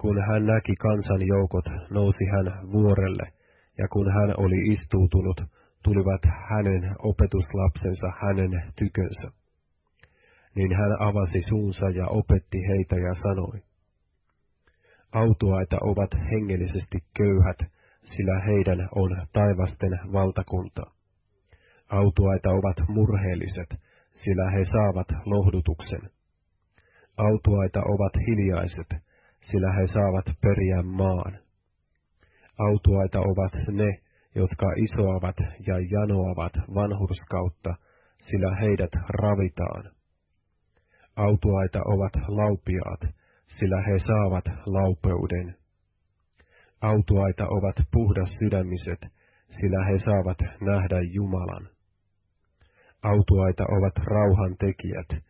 Kun hän näki kansan joukot, nousi hän vuorelle, ja kun hän oli istuutunut, tulivat hänen opetuslapsensa hänen tykönsä. Niin hän avasi suunsa ja opetti heitä ja sanoi, Autuaita ovat hengellisesti köyhät, sillä heidän on taivasten valtakunta. Autuaita ovat murheelliset, sillä he saavat lohdutuksen. Autuaita ovat hiljaiset, sillä he saavat periä maan. Autuaita ovat ne, jotka isoavat ja janoavat vanhurskautta, sillä heidät ravitaan. Autuaita ovat laupiaat, sillä he saavat laupeuden. Autuaita ovat puhdas sydämiset, sillä he saavat nähdä Jumalan. Autuaita ovat rauhan tekijät,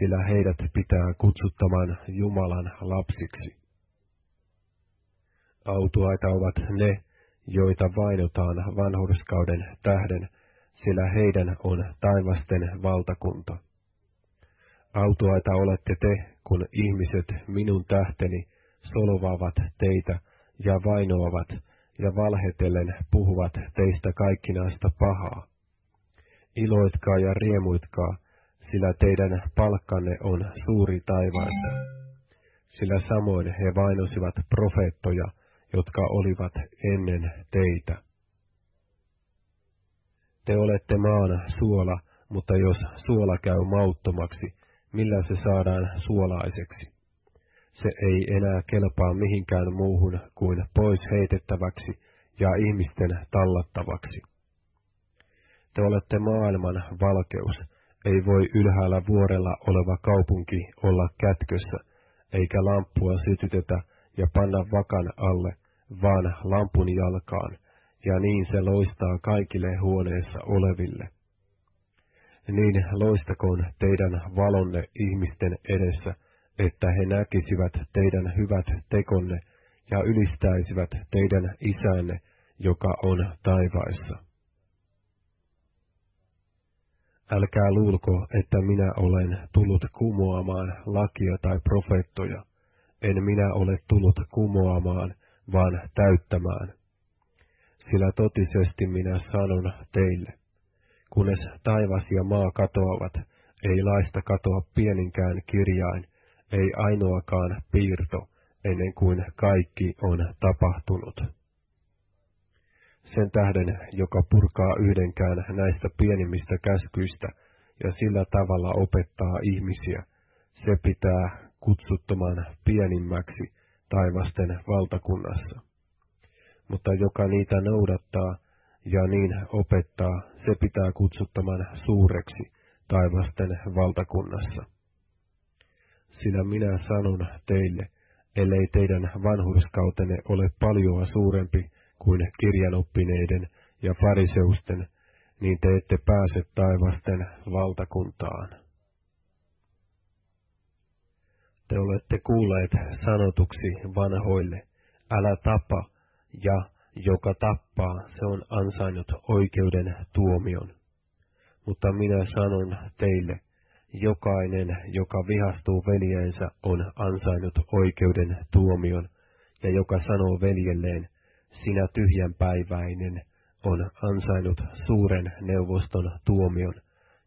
sillä heidät pitää kutsuttamaan Jumalan lapsiksi. Autuaita ovat ne, joita vainotaan vanhurskauden tähden, sillä heidän on taivasten valtakunta. Autuaita olette te, kun ihmiset minun tähteni solvaavat teitä ja vainoavat ja valhetellen puhuvat teistä kaikkinaista pahaa. Iloitkaa ja riemuitkaa, sillä teidän palkkanne on suuri taivaassa. Sillä samoin he vainosivat profeettoja, jotka olivat ennen teitä. Te olette maan suola, mutta jos suola käy mauttomaksi, millä se saadaan suolaiseksi? Se ei enää kelpaa mihinkään muuhun kuin pois heitettäväksi ja ihmisten tallattavaksi. Te olette maailman valkeus, ei voi ylhäällä vuorella oleva kaupunki olla kätkössä, eikä lamppua sytytetä ja panna vakan alle, vaan lampun jalkaan, ja niin se loistaa kaikille huoneessa oleville. Niin loistakoon teidän valonne ihmisten edessä, että he näkisivät teidän hyvät tekonne ja ylistäisivät teidän isänne, joka on taivaissa. Älkää luulko, että minä olen tullut kumoamaan lakia tai profeettoja. En minä ole tullut kumoamaan, vaan täyttämään. Sillä totisesti minä sanon teille, kunnes taivas ja maa katoavat, ei laista katoa pieninkään kirjain, ei ainoakaan piirto, ennen kuin kaikki on tapahtunut. Sen tähden, joka purkaa yhdenkään näistä pienimmistä käskyistä ja sillä tavalla opettaa ihmisiä, se pitää kutsuttoman pienimmäksi taivasten valtakunnassa. Mutta joka niitä noudattaa ja niin opettaa, se pitää kutsuttaman suureksi taivasten valtakunnassa. Sillä minä sanon teille, ellei teidän vanhurskautenne ole paljoa suurempi kuin kirjanoppineiden ja fariseusten, niin te ette pääse taivasten valtakuntaan. Te olette kuulleet sanotuksi vanhoille, älä tapa, ja joka tappaa, se on ansainnut oikeuden tuomion. Mutta minä sanon teille, jokainen, joka vihastuu veljeensä, on ansainnut oikeuden tuomion, ja joka sanoo veljelleen, sinä tyhjänpäiväinen, on ansainnut suuren neuvoston tuomion,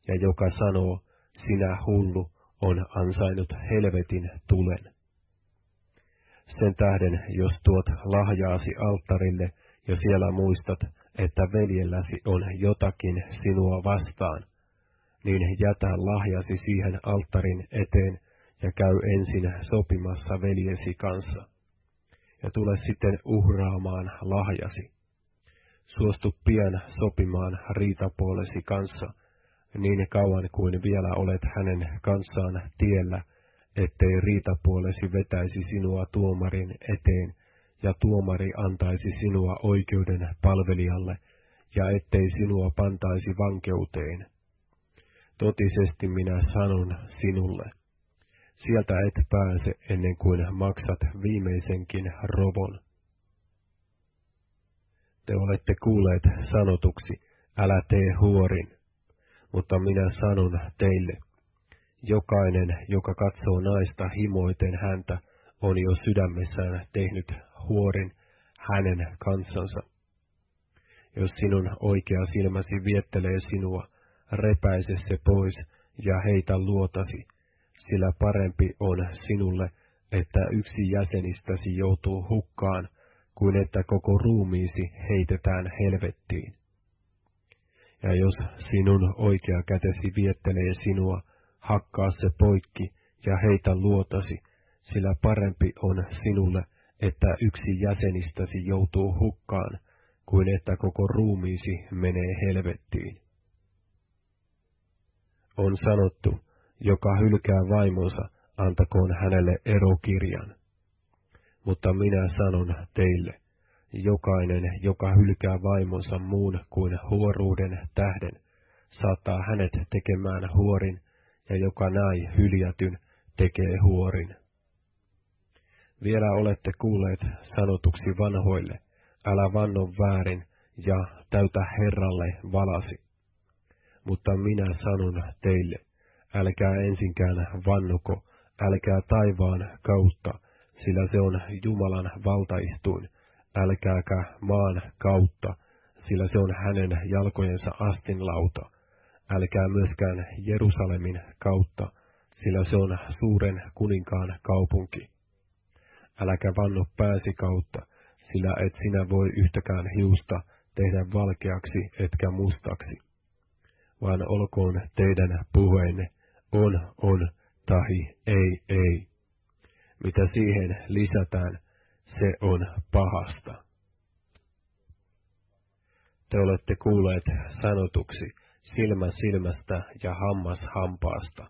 ja joka sanoo, sinä hullu, on ansainnut helvetin tulen. Sen tähden, jos tuot lahjaasi alttarille ja siellä muistat, että veljelläsi on jotakin sinua vastaan, niin jätä lahjasi siihen alttarin eteen ja käy ensin sopimassa veljesi kanssa ja tule sitten uhraamaan lahjasi. Suostu pian sopimaan riitapuolesi kanssa, niin kauan kuin vielä olet hänen kanssaan tiellä, ettei riitapuolesi vetäisi sinua tuomarin eteen, ja tuomari antaisi sinua oikeuden palvelijalle, ja ettei sinua pantaisi vankeuteen. Totisesti minä sanon sinulle, Sieltä et pääse ennen kuin maksat viimeisenkin rovon. Te olette kuulleet sanotuksi, älä tee huorin, mutta minä sanon teille, jokainen, joka katsoo naista himoiten häntä, on jo sydämessään tehnyt huorin hänen kansansa. Jos sinun oikea silmäsi viettelee sinua, repäise se pois ja heitä luotasi, sillä parempi on sinulle, että yksi jäsenistäsi joutuu hukkaan, kuin että koko ruumiisi heitetään helvettiin. Ja jos sinun oikea kätesi viettelee sinua, hakkaa se poikki ja heitä luotasi, sillä parempi on sinulle, että yksi jäsenistäsi joutuu hukkaan, kuin että koko ruumiisi menee helvettiin. On sanottu, joka hylkää vaimonsa, antakoon hänelle erokirjan. Mutta minä sanon teille, jokainen, joka hylkää vaimonsa muun kuin huoruuden tähden, saattaa hänet tekemään huorin, ja joka näi hyljätyn, tekee huorin. Vielä olette kuulleet sanotuksi vanhoille, älä vanno väärin ja täytä Herralle valasi. Mutta minä sanon teille, älkää ensinkään vannuko, älkää taivaan kautta, sillä se on Jumalan valtaistuin, älkääkä maan kautta, sillä se on hänen jalkojensa astinlauta, älkää myöskään Jerusalemin kautta, sillä se on suuren kuninkaan kaupunki. Äläkä vanno pääsi kautta, sillä et sinä voi yhtäkään hiusta tehdä valkeaksi etkä mustaksi. Vaan olkoon teidän puheenne on, on, tahi, ei, ei. Mitä siihen lisätään, se on pahasta. Te olette kuulleet sanotuksi silmä silmästä ja hammas hampaasta,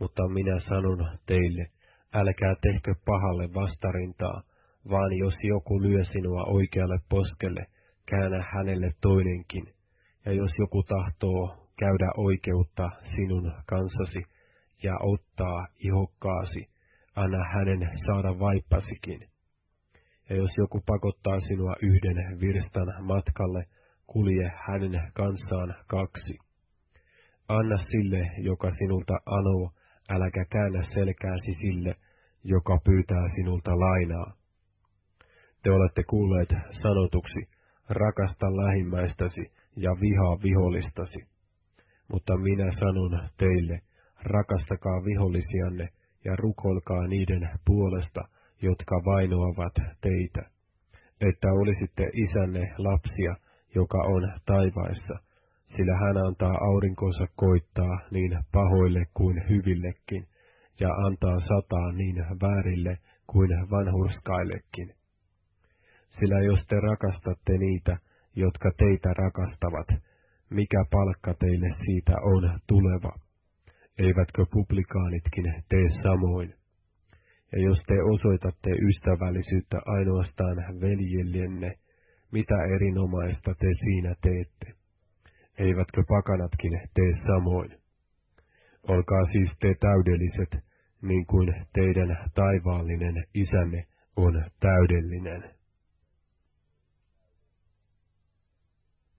mutta minä sanon teille, älkää tehkö pahalle vastarintaa, vaan jos joku lyö sinua oikealle poskelle, käännä hänelle toinenkin, ja jos joku tahtoo käydä oikeutta sinun kanssasi ja ottaa ihokkaasi, anna hänen saada vaippasikin. Ja jos joku pakottaa sinua yhden virstan matkalle, kulje hänen kanssaan kaksi. Anna sille, joka sinulta anoo, äläkä käännä selkääsi sille, joka pyytää sinulta lainaa. Te olette kuulleet sanotuksi, rakasta lähimmäistäsi ja vihaa vihollistasi. Mutta minä sanon teille, rakastakaa vihollisianne ja rukolkaa niiden puolesta, jotka vainoavat teitä, että olisitte isänne lapsia, joka on taivaissa, sillä hän antaa aurinkonsa koittaa niin pahoille kuin hyvillekin, ja antaa sataa niin väärille kuin vanhurskaillekin. Sillä jos te rakastatte niitä, jotka teitä rakastavat, mikä palkka teille siitä on tuleva? Eivätkö publikaanitkin tee samoin? Ja jos te osoitatte ystävällisyyttä ainoastaan veljellenne, mitä erinomaista te siinä teette? Eivätkö pakanatkin tee samoin? Olkaa siis te täydelliset, niin kuin teidän taivaallinen isänne on täydellinen.